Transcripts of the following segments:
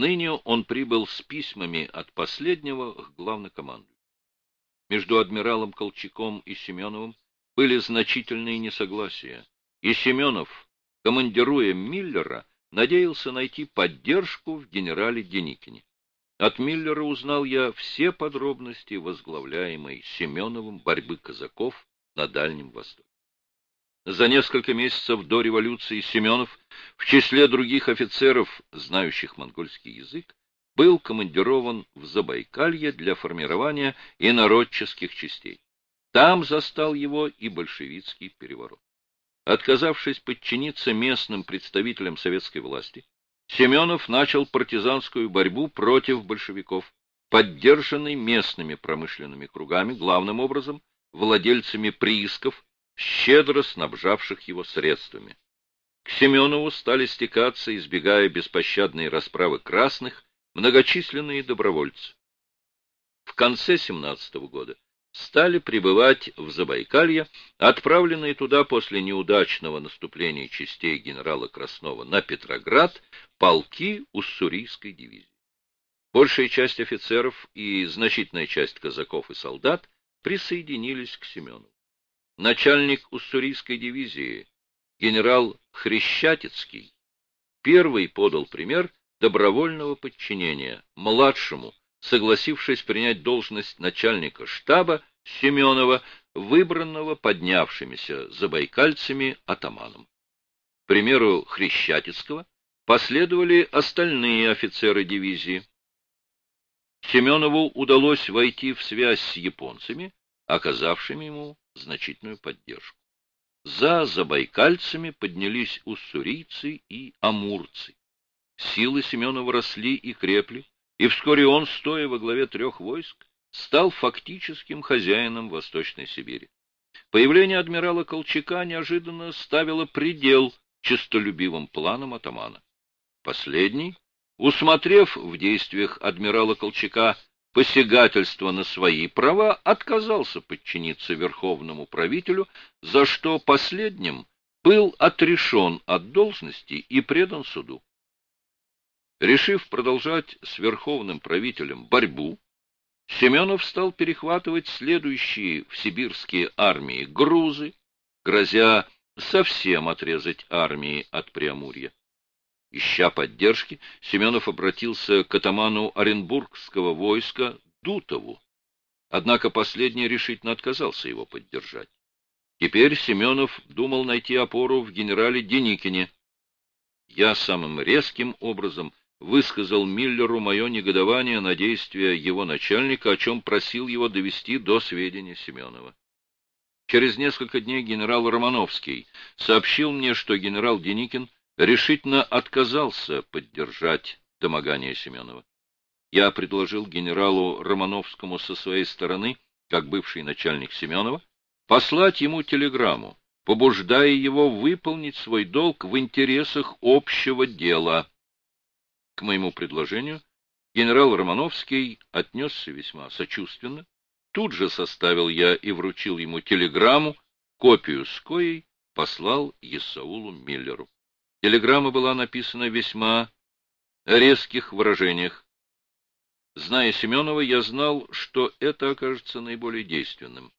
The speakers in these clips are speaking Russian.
Ныне он прибыл с письмами от последнего к главнокоманду. Между адмиралом Колчаком и Семеновым были значительные несогласия, и Семенов, командируя Миллера, надеялся найти поддержку в генерале Деникине. От Миллера узнал я все подробности возглавляемой Семеновым борьбы казаков на Дальнем Востоке. За несколько месяцев до революции Семенов, в числе других офицеров, знающих монгольский язык, был командирован в Забайкалье для формирования инородческих частей. Там застал его и большевистский переворот. Отказавшись подчиниться местным представителям советской власти, Семенов начал партизанскую борьбу против большевиков, поддержанный местными промышленными кругами, главным образом владельцами приисков, щедро снабжавших его средствами. К Семенову стали стекаться, избегая беспощадной расправы красных, многочисленные добровольцы. В конце 17 -го года стали прибывать в Забайкалье, отправленные туда после неудачного наступления частей генерала Краснова на Петроград полки Уссурийской дивизии. Большая часть офицеров и значительная часть казаков и солдат присоединились к Семенову. Начальник Уссурийской дивизии, генерал Хрещатицкий, первый подал пример добровольного подчинения младшему согласившись принять должность начальника штаба Семенова, выбранного поднявшимися забайкальцами атаманом. К примеру Хрещатицкого последовали остальные офицеры дивизии. Семенову удалось войти в связь с японцами, оказавшими ему значительную поддержку. За забайкальцами поднялись уссурийцы и амурцы. Силы Семенова росли и крепли, и вскоре он, стоя во главе трех войск, стал фактическим хозяином Восточной Сибири. Появление адмирала Колчака неожиданно ставило предел честолюбивым планам атамана. Последний, усмотрев в действиях адмирала Колчака посягательство на свои права, отказался подчиниться верховному правителю, за что последним был отрешен от должности и предан суду. Решив продолжать с верховным правителем борьбу, Семенов стал перехватывать следующие в сибирские армии грузы, грозя совсем отрезать армии от Преамурья. Ища поддержки, Семенов обратился к атаману Оренбургского войска Дутову. Однако последний решительно отказался его поддержать. Теперь Семенов думал найти опору в генерале Деникине. Я самым резким образом высказал Миллеру мое негодование на действия его начальника, о чем просил его довести до сведения Семенова. Через несколько дней генерал Романовский сообщил мне, что генерал Деникин решительно отказался поддержать домогание Семенова. Я предложил генералу Романовскому со своей стороны, как бывший начальник Семенова, послать ему телеграмму, побуждая его выполнить свой долг в интересах общего дела. К моему предложению генерал Романовский отнесся весьма сочувственно. Тут же составил я и вручил ему телеграмму, копию с коей послал Исаулу Миллеру. Телеграмма была написана весьма резких выражениях. Зная Семенова, я знал, что это окажется наиболее действенным.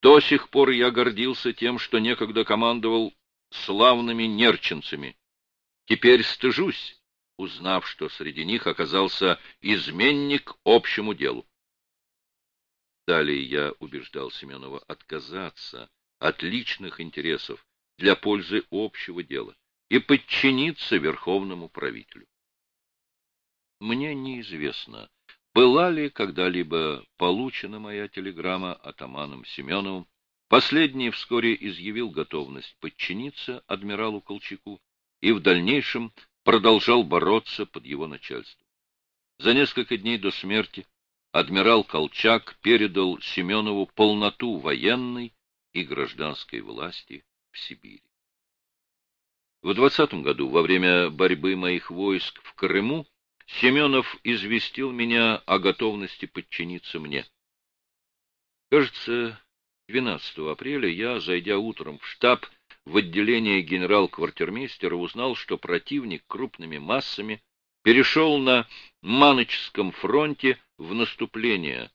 До сих пор я гордился тем, что некогда командовал славными нерчинцами. Теперь стыжусь узнав, что среди них оказался изменник общему делу. Далее я убеждал Семенова отказаться от личных интересов для пользы общего дела и подчиниться верховному правителю. Мне неизвестно, была ли когда-либо получена моя телеграмма атаманом Семеновым. Последний вскоре изъявил готовность подчиниться адмиралу Колчаку и в дальнейшем продолжал бороться под его начальством. За несколько дней до смерти адмирал Колчак передал Семенову полноту военной и гражданской власти в Сибири. В двадцатом году, во время борьбы моих войск в Крыму, Семенов известил меня о готовности подчиниться мне. Кажется, 12 апреля я, зайдя утром в штаб, в отделение генерал-квартирмейстера узнал, что противник крупными массами перешел на Маночском фронте в наступление